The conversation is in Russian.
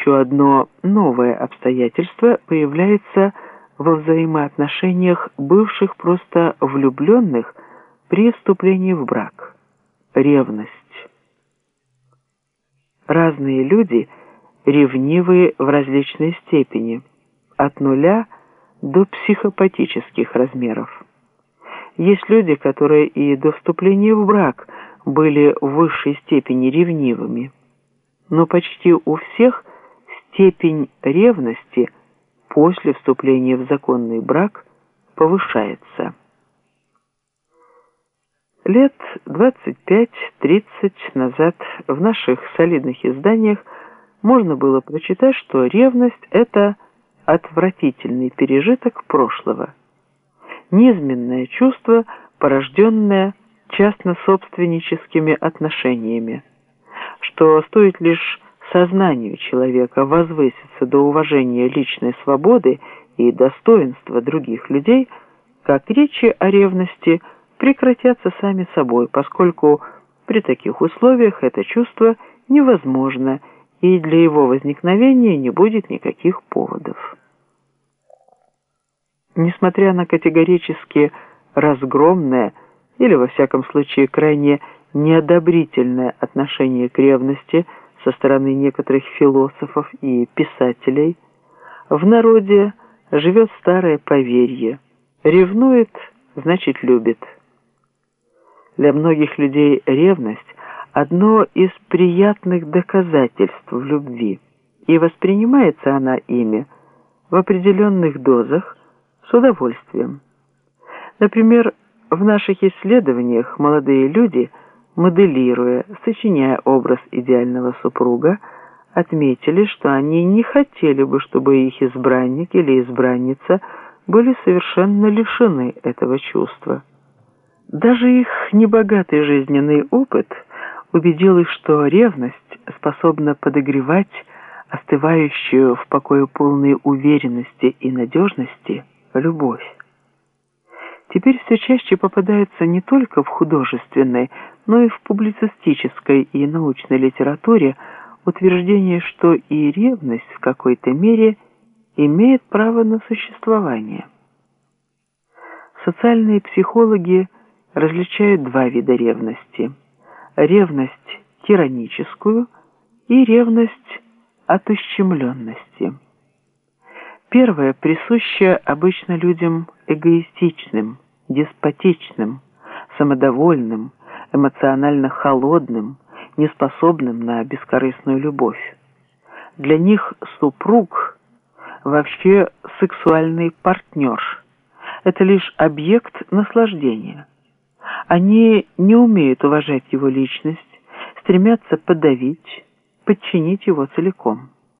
еще одно новое обстоятельство появляется во взаимоотношениях бывших просто влюбленных при вступлении в брак – ревность. Разные люди ревнивы в различной степени, от нуля до психопатических размеров. Есть люди, которые и до вступления в брак были в высшей степени ревнивыми, но почти у всех степень ревности после вступления в законный брак повышается. Лет 25-30 назад в наших солидных изданиях можно было прочитать, что ревность – это отвратительный пережиток прошлого, низменное чувство, порожденное частно-собственническими отношениями, что стоит лишь сознанию человека возвыситься до уважения личной свободы и достоинства других людей, как речи о ревности – прекратятся сами собой, поскольку при таких условиях это чувство невозможно и для его возникновения не будет никаких поводов. Несмотря на категорически разгромное или, во всяком случае, крайне неодобрительное отношение к ревности со стороны некоторых философов и писателей, в народе живет старое поверье «ревнует, значит любит». Для многих людей ревность – одно из приятных доказательств в любви, и воспринимается она ими в определенных дозах с удовольствием. Например, в наших исследованиях молодые люди, моделируя, сочиняя образ идеального супруга, отметили, что они не хотели бы, чтобы их избранник или избранница были совершенно лишены этого чувства. Даже их небогатый жизненный опыт убедил их, что ревность способна подогревать остывающую в покое полной уверенности и надежности любовь. Теперь все чаще попадается не только в художественной, но и в публицистической и научной литературе утверждение, что и ревность в какой-то мере имеет право на существование. Социальные психологи – различают два вида ревности. Ревность тираническую и ревность от ущемленности. Первая присуща обычно людям эгоистичным, деспотичным, самодовольным, эмоционально холодным, неспособным на бескорыстную любовь. Для них супруг вообще сексуальный партнер. Это лишь объект наслаждения. Они не умеют уважать его личность, стремятся подавить, подчинить его целиком.